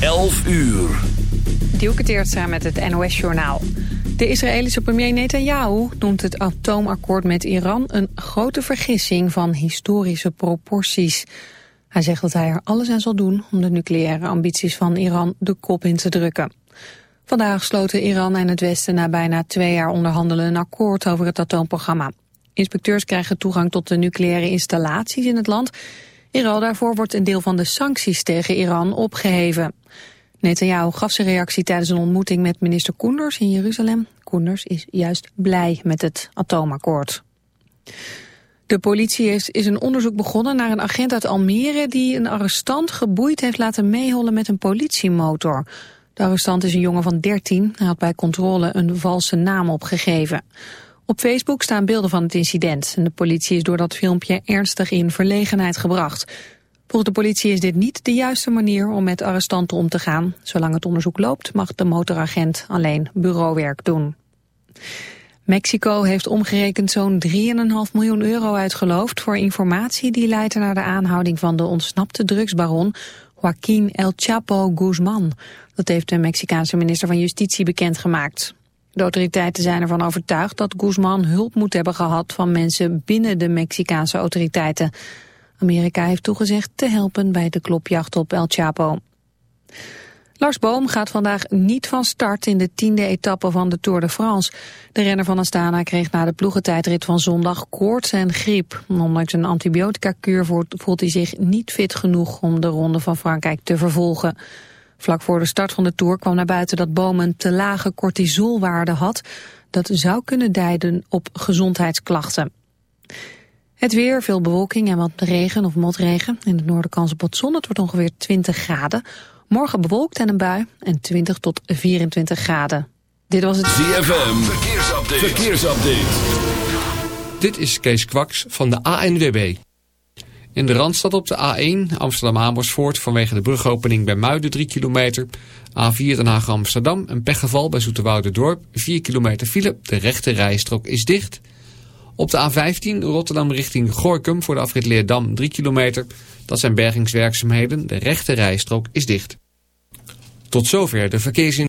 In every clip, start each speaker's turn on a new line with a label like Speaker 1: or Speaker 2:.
Speaker 1: 11 uur.
Speaker 2: Dielke samen met het NOS-journaal. De Israëlische premier Netanyahu noemt het atoomakkoord met Iran... een grote vergissing van historische proporties. Hij zegt dat hij er alles aan zal doen... om de nucleaire ambities van Iran de kop in te drukken. Vandaag sloten Iran en het Westen na bijna twee jaar onderhandelen... een akkoord over het atoomprogramma. Inspecteurs krijgen toegang tot de nucleaire installaties in het land... In ruil daarvoor wordt een deel van de sancties tegen Iran opgeheven. Netanyahu gaf zijn reactie tijdens een ontmoeting met minister Koenders in Jeruzalem. Koenders is juist blij met het atoomakkoord. De politie is, is een onderzoek begonnen naar een agent uit Almere... die een arrestant geboeid heeft laten meehollen met een politiemotor. De arrestant is een jongen van 13. Hij had bij controle een valse naam opgegeven. Op Facebook staan beelden van het incident. En de politie is door dat filmpje ernstig in verlegenheid gebracht. Volgens de politie is dit niet de juiste manier om met arrestanten om te gaan. Zolang het onderzoek loopt mag de motoragent alleen bureauwerk doen. Mexico heeft omgerekend zo'n 3,5 miljoen euro uitgeloofd voor informatie die leidt naar de aanhouding van de ontsnapte drugsbaron Joaquín El Chapo Guzman. Dat heeft de Mexicaanse minister van Justitie bekendgemaakt. De autoriteiten zijn ervan overtuigd dat Guzman hulp moet hebben gehad van mensen binnen de Mexicaanse autoriteiten. Amerika heeft toegezegd te helpen bij de klopjacht op El Chapo. Lars Boom gaat vandaag niet van start in de tiende etappe van de Tour de France. De renner van Astana kreeg na de ploegentijdrit van zondag koorts en griep. Ondanks een antibiotica-kuur voelt hij zich niet fit genoeg om de Ronde van Frankrijk te vervolgen. Vlak voor de start van de Tour kwam naar buiten dat Boom een te lage cortisolwaarde had. Dat zou kunnen duiden op gezondheidsklachten. Het weer, veel bewolking en wat regen of motregen. In het noorden kans op wat zon, het wordt ongeveer 20 graden. Morgen bewolkt en een bui en 20 tot 24 graden. Dit was het
Speaker 1: ZFM, verkeersupdate.
Speaker 3: verkeersupdate. Dit is Kees Kwaks van de ANWB. In de Randstad op de A1 Amsterdam-Amersfoort vanwege de brugopening bij Muiden 3 kilometer. A4 Den Haag-Amsterdam een pechgeval bij Dorp 4 kilometer file. De rechte rijstrook is dicht. Op de A15 Rotterdam richting Gorkum voor de afrit Leerdam 3 kilometer. Dat zijn bergingswerkzaamheden. De rechte rijstrook is dicht. Tot zover de verkeersin.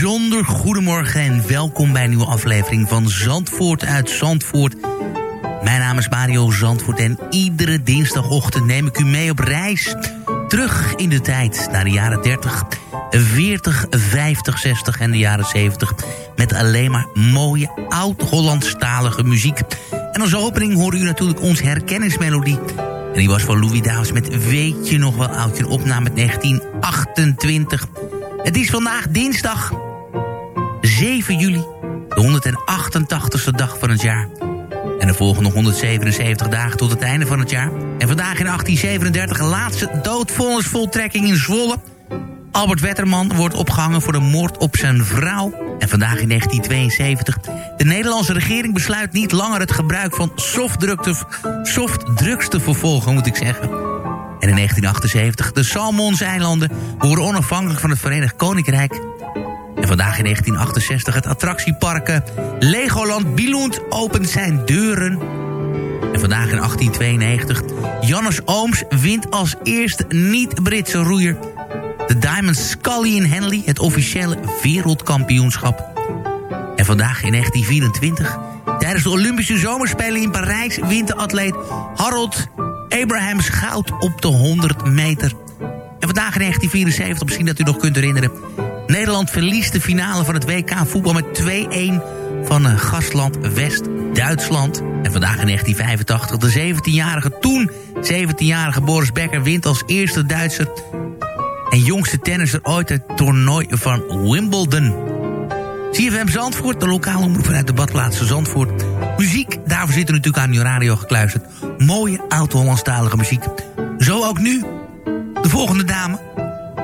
Speaker 4: Bijzonder goedemorgen en welkom bij een nieuwe aflevering van Zandvoort uit Zandvoort. Mijn naam is Mario Zandvoort en iedere dinsdagochtend neem ik u mee op reis. Terug in de tijd naar de jaren 30, 40, 50, 60 en de jaren 70. Met alleen maar mooie oud-Hollandstalige muziek. En als opening hoorde u natuurlijk onze herkenningsmelodie. En die was van Louis Davis met Weet je nog wel oudje, een opname met 1928. Het is vandaag dinsdag 7 juli, de 188ste dag van het jaar. En de volgende 177 dagen tot het einde van het jaar. En vandaag in 1837 laatste doodvonnisvoltrekking in Zwolle. Albert Wetterman wordt opgehangen voor de moord op zijn vrouw. En vandaag in 1972. De Nederlandse regering besluit niet langer het gebruik van softdrugs te, vervolgen, moet ik zeggen. En in 1978, de Salmonseilanden worden onafhankelijk van het Verenigd Koninkrijk. En vandaag in 1968 het attractiepark Legoland Billund opent zijn deuren. En vandaag in 1892, Jannes Ooms wint als eerste niet-Britse roeier... de Diamond Scully in Henley, het officiële wereldkampioenschap. En vandaag in 1924, tijdens de Olympische Zomerspelen in Parijs... wint de atleet Harold Abrahams goud op de 100 meter. En vandaag in 1974, misschien dat u nog kunt herinneren... Nederland verliest de finale van het WK voetbal met 2-1 van eh, gastland West-Duitsland. En vandaag in 1985 de 17-jarige, toen 17-jarige Boris Becker wint als eerste Duitser... en jongste tennisser ooit het toernooi van Wimbledon. CFM Zandvoort, de lokale omroep vanuit de badplaats Zandvoort. Muziek, daarvoor zit er natuurlijk aan uw radio gekluisterd. Mooie, oud-Hollandstalige muziek. Zo ook nu, de volgende dame.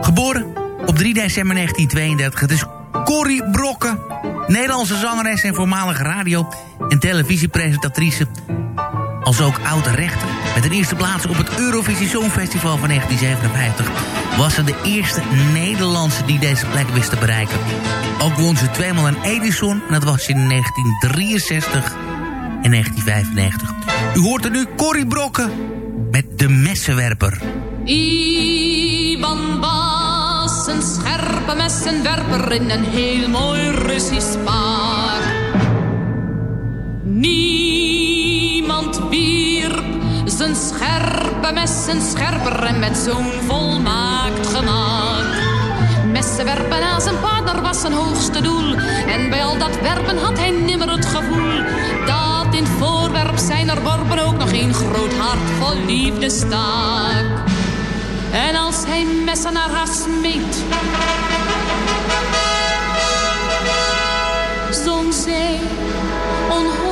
Speaker 4: Geboren op 3 december 1932. Het is Corrie Brokken. Nederlandse zangeres en voormalige radio- en televisiepresentatrice. Als ook oude rechter. Met een eerste plaats op het Eurovisie Songfestival van 1957... was ze de eerste Nederlandse die deze plek wist te bereiken. Ook won ze tweemaal een Edison. En dat was in 1963 en 1995. U hoort er nu Corrie Brokken met De Messenwerper
Speaker 5: een scherpe messenwerper in een heel mooi Russisch paard. Niemand wierp zijn scherpe messen scherper en met zo'n volmaakt gemaakt. Messen werpen aan zijn partner was zijn hoogste doel. En bij al dat werpen had hij nimmer het gevoel dat in het voorwerp zijn er worpen ook nog een groot hart vol liefde staak. En als hij messen naar haar smeet. Zon
Speaker 4: zee, onhoog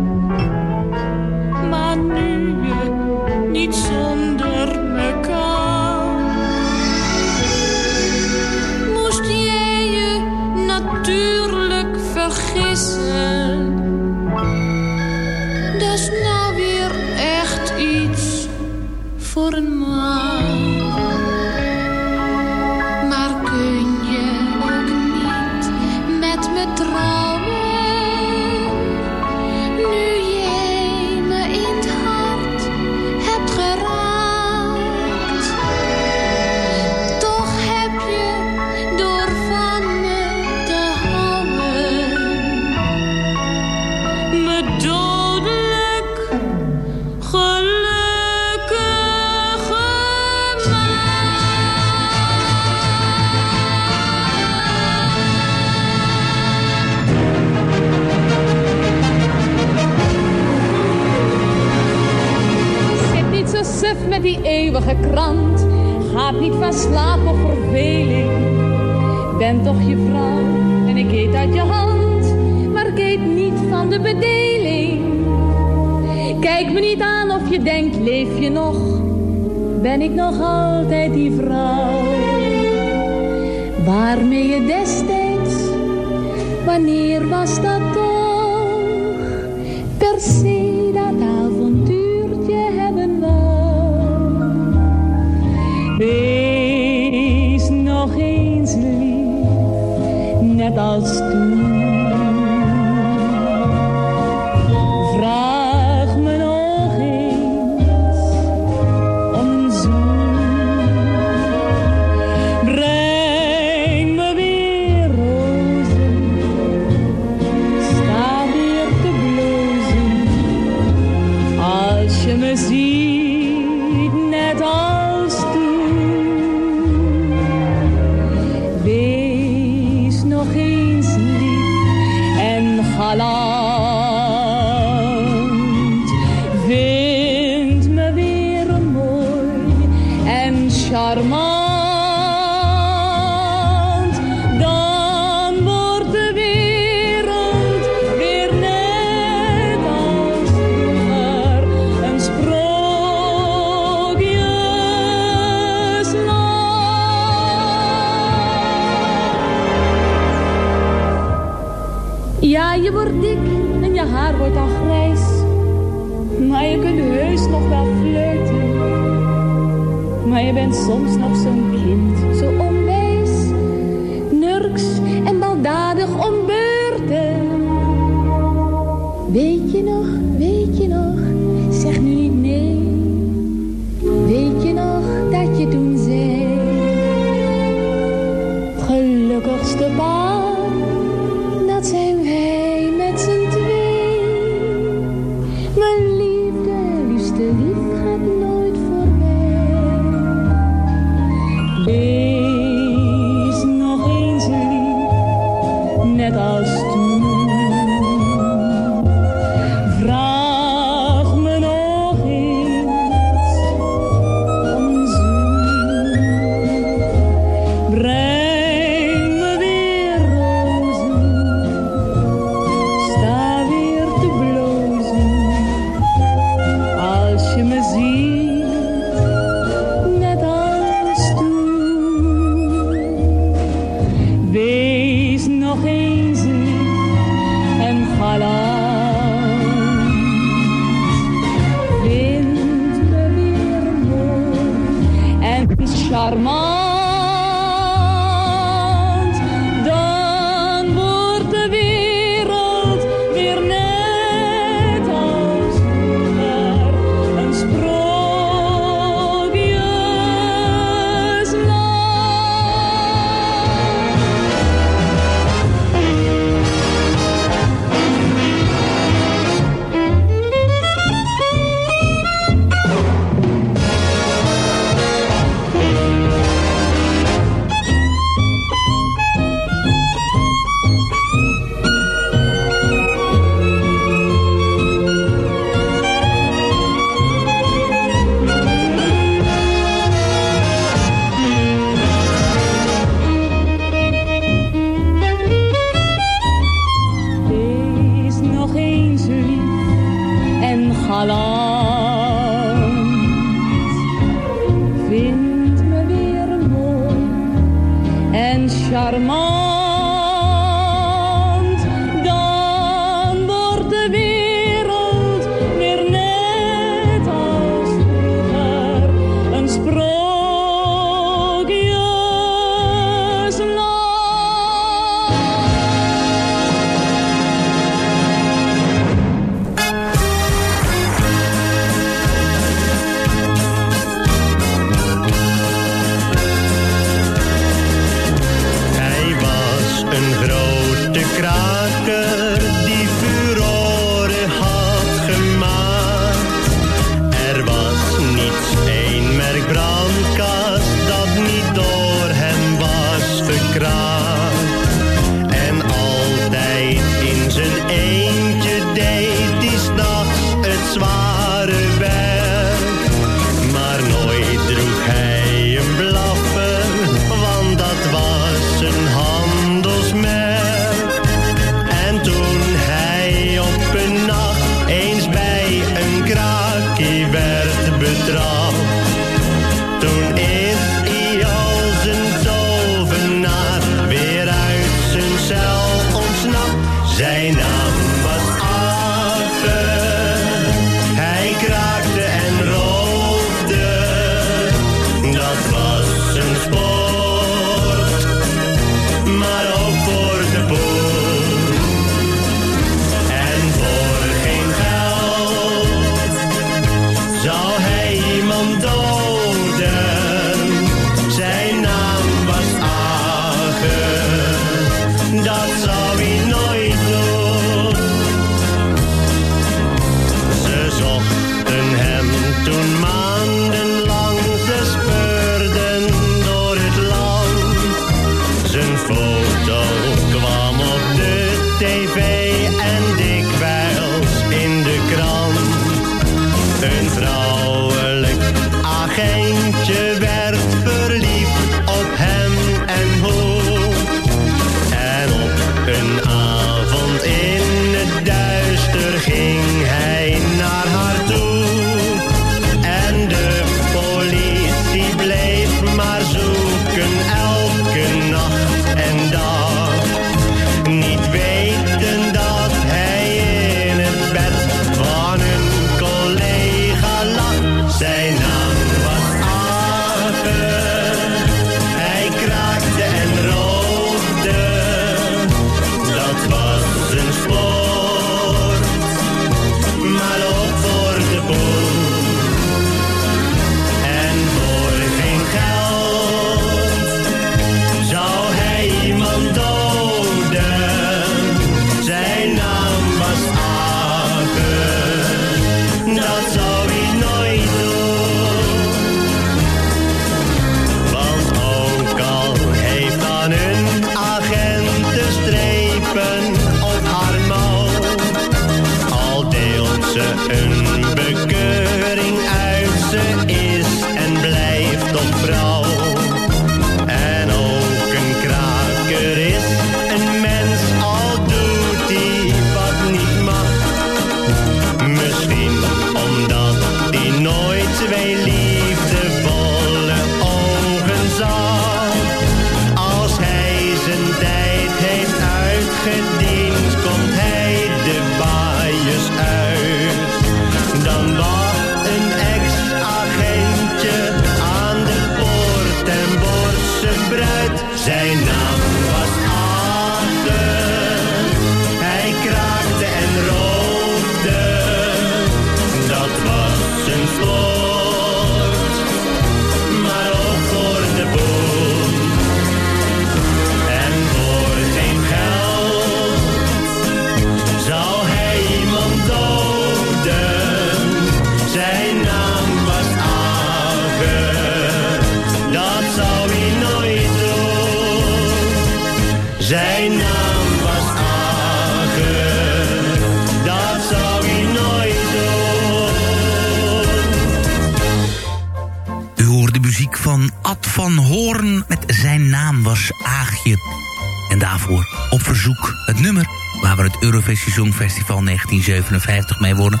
Speaker 4: Eurovisie Songfestival 1957 mee wonnen.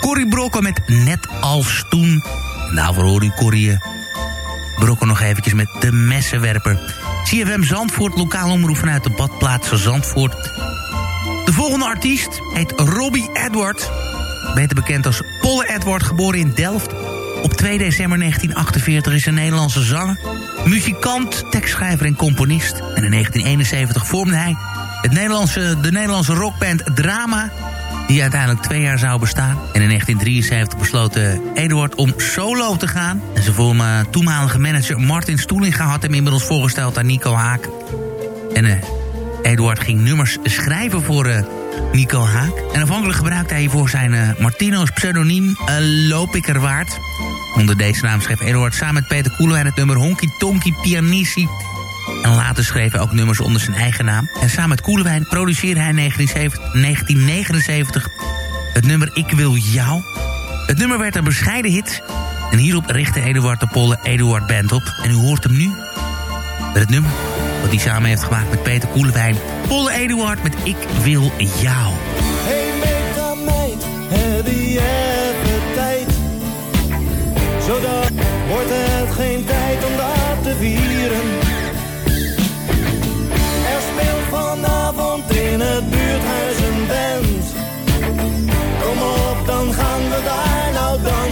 Speaker 4: Corrie Brokken met Net als toen. En daarvoor hoor u Corrie eh, Brokken nog eventjes met de messenwerper. CFM Zandvoort, lokaal omroep vanuit de badplaats Zandvoort. De volgende artiest heet Robbie Edward. Beter bekend als Polle Edward, geboren in Delft. Op 2 december 1948 is een Nederlandse zanger, muzikant, tekstschrijver en componist. En in 1971 vormde hij het Nederlandse, de Nederlandse rockband Drama... die uiteindelijk twee jaar zou bestaan. En in 1973 besloot Eduard om solo te gaan. En zijn voorma- toenmalige manager Martin Stoelinga had hem inmiddels voorgesteld aan Nico Haak. En eh, Eduard ging nummers schrijven voor eh, Nico Haak. En afhankelijk gebruikte hij hiervoor zijn eh, Martino's pseudoniem eh, Loop ik er waard. Onder deze naam schreef Eduard samen met Peter Koelewijn het nummer Honky Tonky Pianissi. En later schreef hij ook nummers onder zijn eigen naam. En samen met Koelewijn produceerde hij in 1977 1979 het nummer Ik Wil Jou. Het nummer werd een bescheiden hit. En hierop richtte Eduard de Polle Eduard Band op. En u hoort hem nu met het nummer dat hij samen heeft gemaakt met Peter Koelewijn. Polle Eduard met Ik Wil Jou.
Speaker 6: Hey meta meid, heb je even tijd? Zodat wordt het geen tijd om dat te vieren. Vanavond in het buurthuis een band. Kom op, dan gaan we daar nou dansen.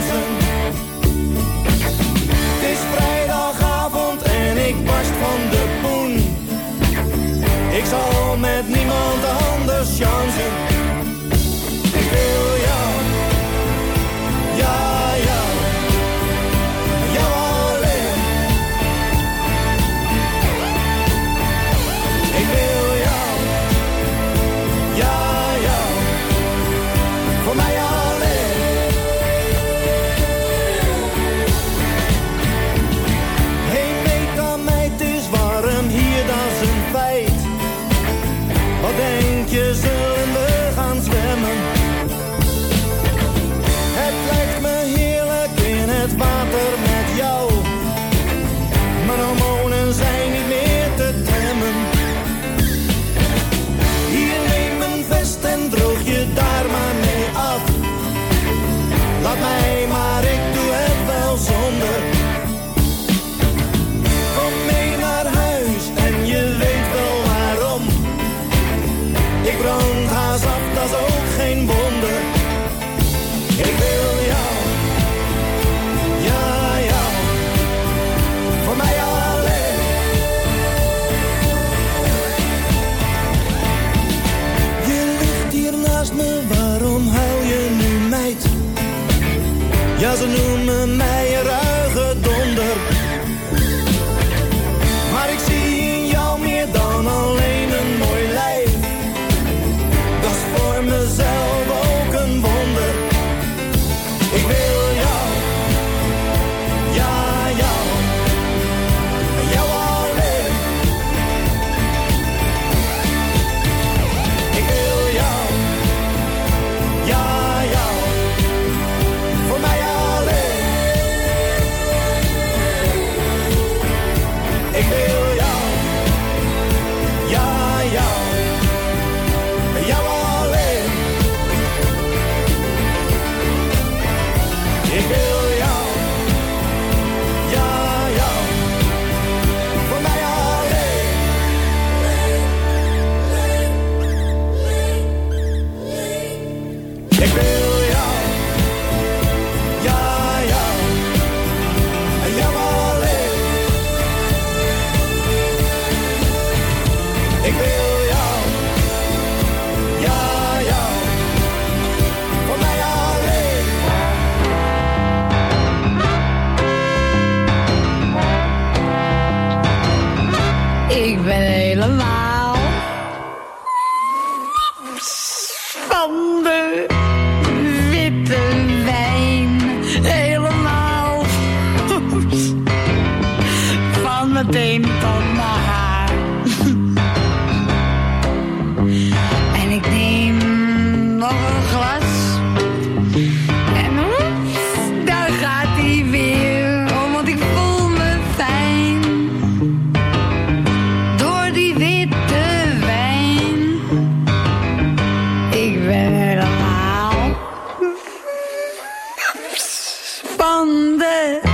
Speaker 7: responde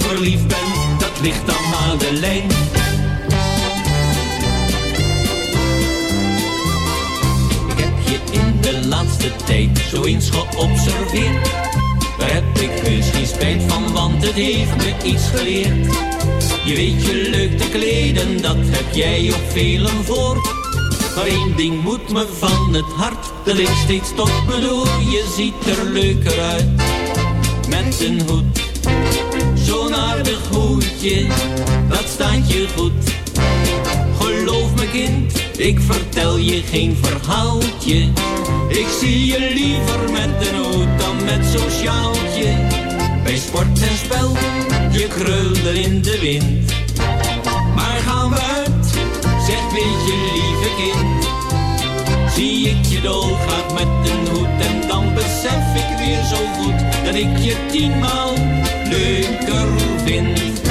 Speaker 7: ligt aan Madeleine. Ik heb je in de laatste tijd zo eens geobserveerd. Daar heb ik dus misschien spijt van, want het heeft me iets geleerd. Je weet je leuk te kleden, dat heb jij op velen voor. Maar één ding moet me van het hart, er ligt steeds tot me door. Je ziet er leuker uit, met een hoed dat staat je goed. Geloof me kind, ik vertel je geen verhaaltje. Ik zie je liever met een hoed dan met zo'n sjaaltje. Bij sport en spel, je krullen in de wind. Maar gaan we uit, zeg weet je lieve kind. Zie ik je doodgaat met een hoed en dan besef ik weer zo goed dat ik je tienmaal leuker vind.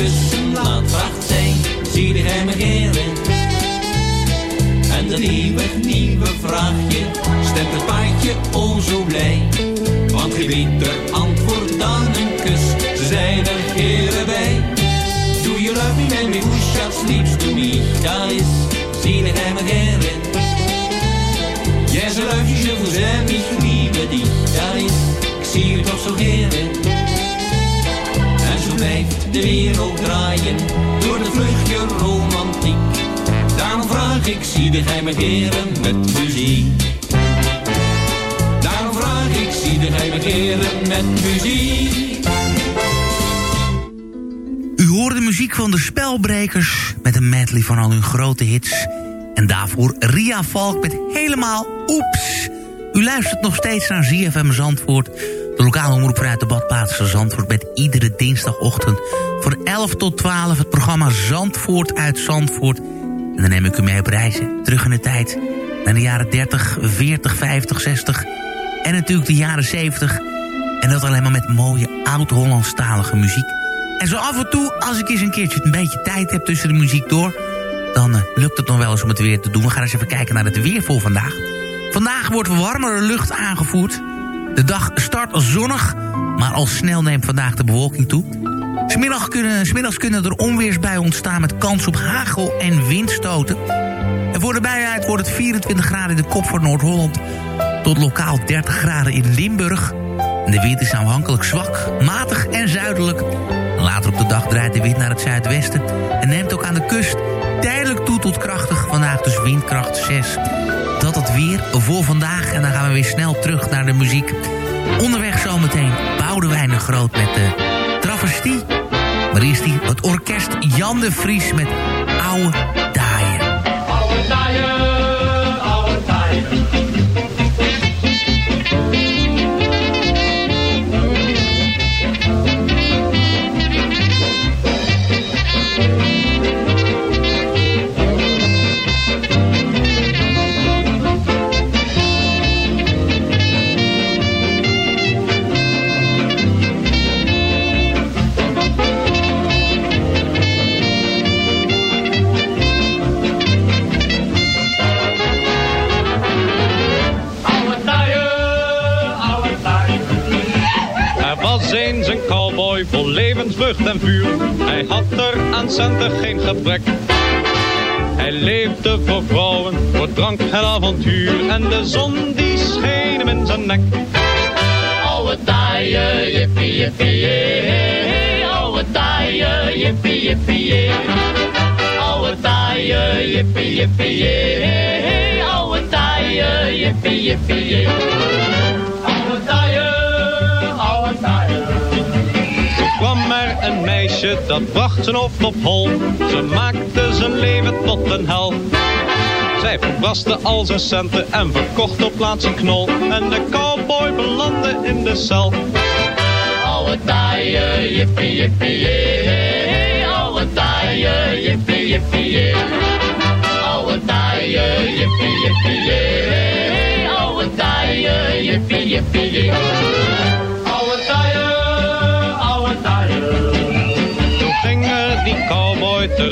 Speaker 7: kussen laat, vraagt zij, zie jij me heren? En een nieuwe, nieuwe vraagje stemt het paardje o zo blij. Want geen beter antwoord dan een kus, ze zijn er heren bij. Do you love me, baby, who shall sleeps to me? Dat is, zie jij me heren? Yes, I love you, je vous aime, ich liebe dich. Dat is, ik zie je toch zo heren. Blijft de wereld draaien, door de vluchtje romantiek. Daarom vraag ik, zie de geheime heren met muziek. Daarom vraag ik, zie de geheime heren met muziek.
Speaker 4: U hoorde de muziek van de Spelbrekers met een medley van al hun grote hits. En daarvoor Ria Valk met helemaal Oeps. U luistert nog steeds naar ZFM Zandvoort. De lokale omroep vanuit de badplaats van Zandvoort... met iedere dinsdagochtend van 11 tot 12 het programma Zandvoort uit Zandvoort. En dan neem ik u mee op reizen. Terug in de tijd naar de jaren 30, 40, 50, 60... en natuurlijk de jaren 70. En dat alleen maar met mooie oud-Hollandstalige muziek. En zo af en toe, als ik eens een keertje een beetje tijd heb tussen de muziek door... dan eh, lukt het nog wel eens om het weer te doen. We gaan eens even kijken naar het weer voor vandaag. Vandaag wordt warmere lucht aangevoerd. De dag start zonnig, maar al snel neemt vandaag de bewolking toe. Smiddag kunnen, smiddags kunnen er onweersbuien ontstaan met kans op hagel en windstoten. En voor de buien wordt het 24 graden in de kop van Noord-Holland... tot lokaal 30 graden in Limburg. De wind is aanhankelijk zwak, matig en zuidelijk. Later op de dag draait de wind naar het zuidwesten... en neemt ook aan de kust tijdelijk toe tot krachtig. Vandaag dus windkracht 6. Dat het weer voor vandaag. En dan gaan we weer snel terug naar de muziek. Onderweg zometeen Boudewijn de Groot met de travestie. Maar eerst die, het orkest Jan de Vries met Oude Daaien.
Speaker 8: Oude taaien, oude taaien.
Speaker 9: Cowboy vol en vuur. Hij had er aan centen geen gebrek. Hij leefde voor vrouwen, voor drank en avontuur. En de zon die scheen hem in zijn nek.
Speaker 8: Oude taaien, jippie, jippie, jee. Oude taaien, jippie, jippie, jee. Oude taaien, jippie, jippie, jee. Oude taaien, jippie, jippie, jee.
Speaker 9: Kwam er een meisje, dat bracht zijn hoofd op hol. Ze maakte zijn leven tot een hel. Zij verbraste al zijn centen en verkocht op plaats een knol. En de cowboy belandde in de cel.
Speaker 8: Oude taaien, jippie, jippie, jee. Oude taaien, jippie, jippie, jee. Oude taaien, jippie, jippie, jee. Oude taaien, jippie, jippie, jee.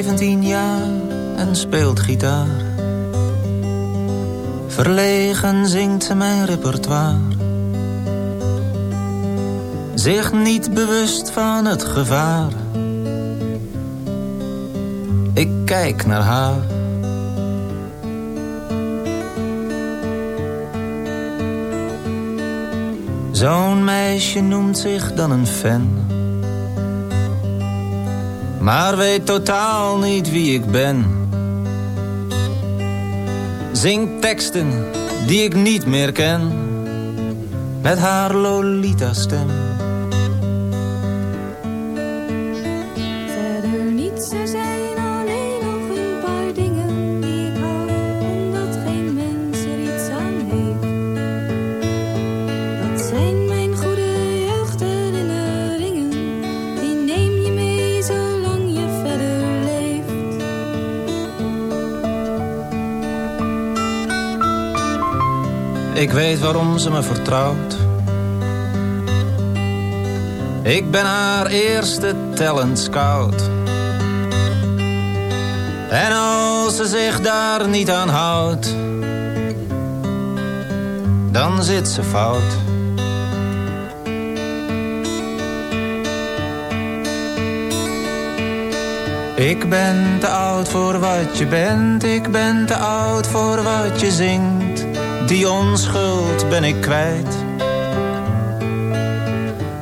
Speaker 10: Ze is 17 jaar en speelt gitaar. Verlegen zingt ze mijn repertoire. Zich niet bewust van het gevaar. Ik kijk naar haar. Zo'n meisje noemt zich dan een fan. Maar weet totaal niet wie ik ben. Zing teksten die ik niet meer ken. Met haar Lolita
Speaker 11: Ik
Speaker 10: weet waarom ze me vertrouwt. Ik ben haar eerste talent scout. En als ze zich daar niet aan houdt, dan zit ze fout. Ik ben te oud voor wat je bent, ik ben te oud voor wat je zingt. Die onschuld ben ik kwijt.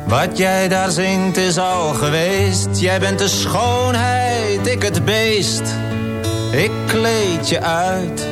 Speaker 10: Wat jij daar zingt is al geweest. Jij bent de schoonheid, ik het beest. Ik kleed je uit.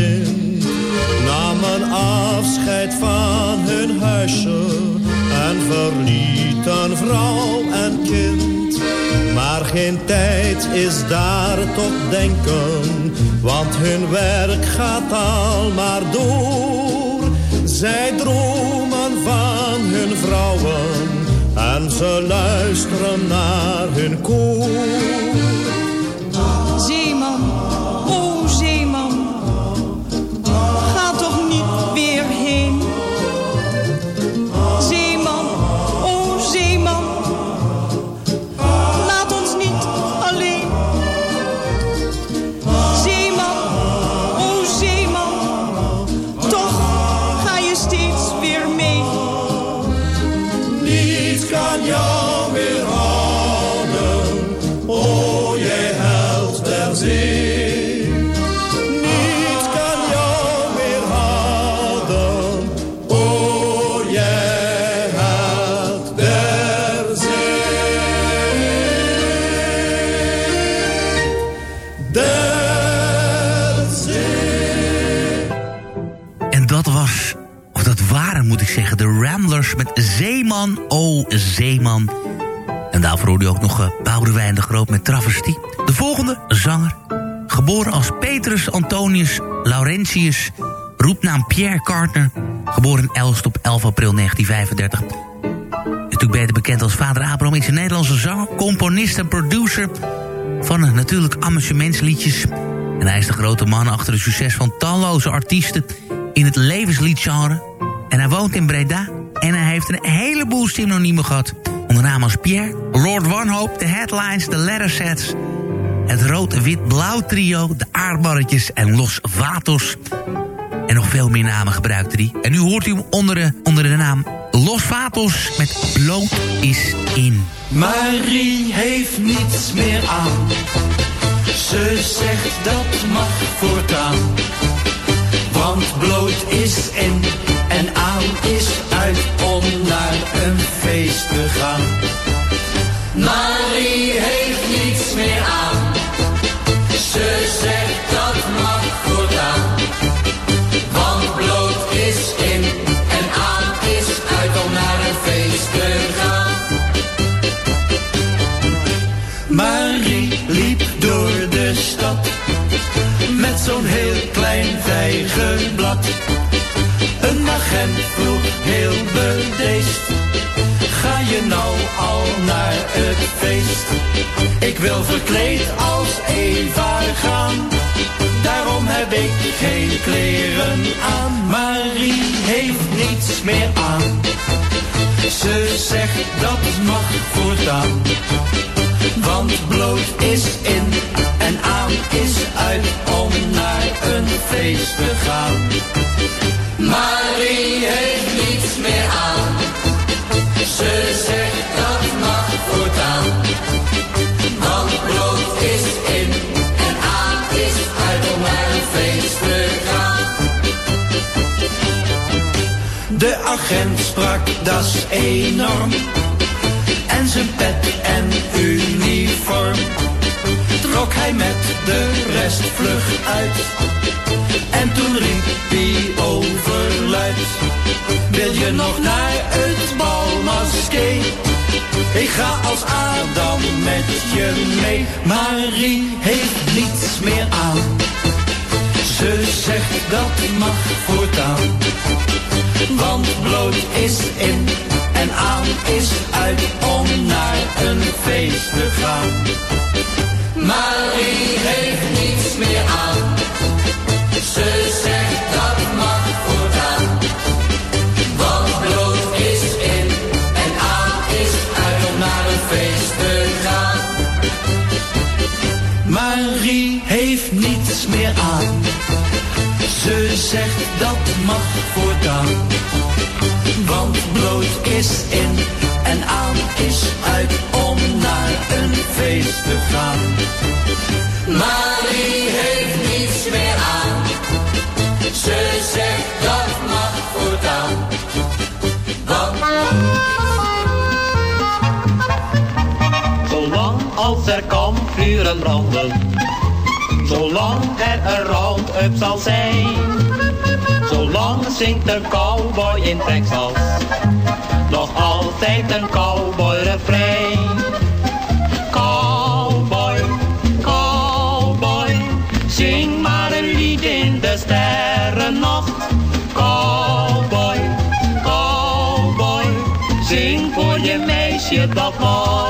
Speaker 6: Eensgezind. Namen afscheid van hun huisje en verlieten vrouw en kind. Maar geen tijd is daar tot denken, want hun werk gaat al maar door. Zij dromen van hun vrouwen en ze luisteren naar hun koor.
Speaker 12: Zeeman.
Speaker 4: En daarvoor hoorde u ook nog uh, Boudewijn de Groot met Travestie. De volgende zanger, geboren als Petrus Antonius Laurentius, roepnaam Pierre Carter, geboren in Elst op 11 april 1935. Natuurlijk beter bekend als vader Abraham is een Nederlandse zanger, componist en producer van uh, natuurlijk amusementsliedjes. En hij is de grote man achter het succes van talloze artiesten in het levensliedgenre. En hij woont in Breda en hij heeft een heleboel synoniemen gehad. Onder naam als Pierre, Lord Wanhope, de headlines, de lettersets... het rood-wit-blauw trio, de aardbarretjes en Los Vatos. En nog veel meer namen gebruikte hij. En nu hoort u hem onder de, onder de naam Los Vatos met Bloot is in.
Speaker 13: Marie heeft niets meer aan. Ze zegt dat mag voortaan. Want bloot is in en aan is uit om naar een feest te gaan.
Speaker 8: Marie heeft niets meer aan.
Speaker 13: Nou al naar het feest? Ik wil verkleed als Eva gaan, daarom heb ik geen kleren aan. Marie heeft niets meer aan, ze zegt dat mag voortaan. Want bloot is in en aan is uit om naar een feest te gaan.
Speaker 8: Marie heeft niets meer aan. Ze zegt dat mag voortaan. Want bloot is in en aan is uit om naar feest te gaan.
Speaker 13: De agent sprak, dat is enorm. en zijn pet en uniform. Trok hij met de rest vlug uit. En toen riep hij overluid. Wil je nog naar het balmaskee? Ik ga als Adam met je mee. Marie heeft niets meer aan. Ze zegt dat mag voortaan. Want bloot is in en aan is uit om naar een feest te gaan. Marie heeft niets Ze zegt dat mag voortaan. Want bloot is in en aan is uit om naar een feest te gaan. Marie heeft niets meer aan. Ze zegt dat mag voortaan. Want
Speaker 14: Zolang als er kampvuren branden, zolang er een round-up zal zijn, zolang zingt een cowboy in Texas, nog altijd een cowboy refrein. Cowboy, cowboy, zing maar een lied in de sterrennacht. Cowboy, cowboy, zing voor je meisje dat mag.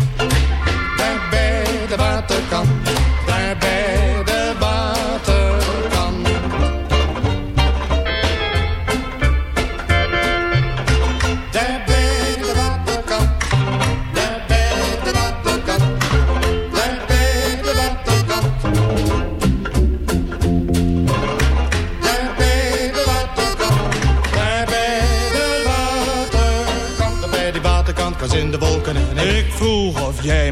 Speaker 15: Ontmoet. Daar bij de waterkant. Daar bij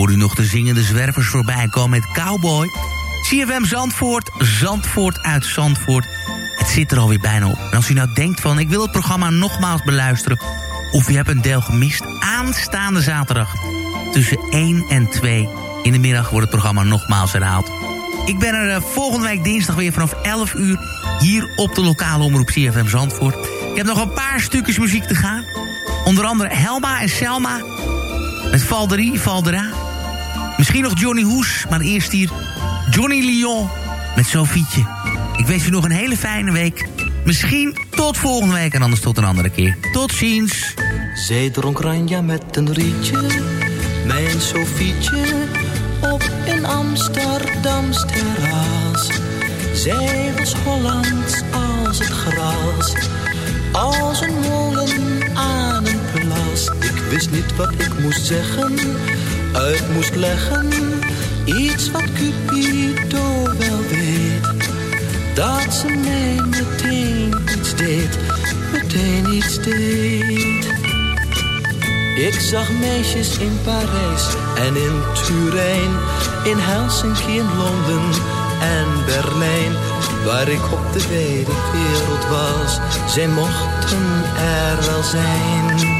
Speaker 4: Hoorde u nog de zingende zwervers voorbij komen met Cowboy. CFM Zandvoort, Zandvoort uit Zandvoort. Het zit er alweer bijna op. En als u nou denkt van, ik wil het programma nogmaals beluisteren... of u hebt een deel gemist, aanstaande zaterdag... tussen 1 en 2 in de middag wordt het programma nogmaals herhaald. Ik ben er eh, volgende week dinsdag weer vanaf 11 uur... hier op de lokale omroep CFM Zandvoort. Ik heb nog een paar stukjes muziek te gaan. Onder andere Helma en Selma... met Valderie, Valdera. Misschien nog Johnny Hoes, maar eerst hier Johnny Lyon met Sofietje. Ik wens u nog een hele fijne week. Misschien tot volgende week en anders tot een andere keer. Tot ziens.
Speaker 16: Zij dronk ranja met een rietje, mijn Sofietje, op een Amsterdams terras. Zij was Hollands als het gras, als een molen aan een plas. Ik wist niet wat ik moest zeggen, uit moest leggen, iets wat Cupido wel weet. Dat ze mij meteen iets deed, meteen iets deed. Ik zag meisjes in Parijs en in Turijn, in Helsinki, in Londen en Berlijn. Waar ik op de wijde wereld was, zij mochten er wel zijn.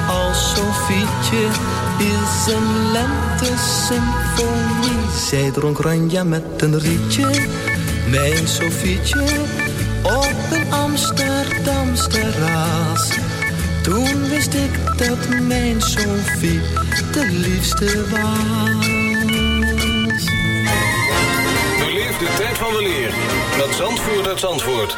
Speaker 16: als Sofietje is een lente-symfonie. Zij dronk ranja met een rietje, mijn Sofietje, op een Amsterdams terras. Toen wist ik dat mijn Sofie de liefste was.
Speaker 17: Beleef de tijd van de leer met Zandvoort uit Zandvoort.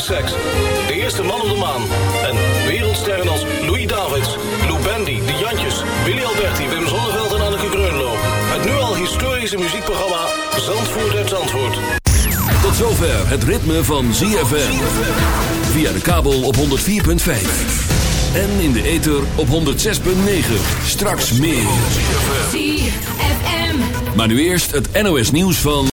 Speaker 17: seks, de eerste man op de maan... en wereldsterren als Louis Davids, Lou Bendy, De Jantjes, Willy Alberti, Wim Zonneveld en Anneke Greunlo. Het nu al historische muziekprogramma Zandvoort uit Zandvoort.
Speaker 18: Tot zover het ritme van ZFM. Via de kabel op 104.5. En in de ether op 106.9. Straks meer.
Speaker 19: ZFM.
Speaker 18: Maar nu eerst het NOS nieuws van...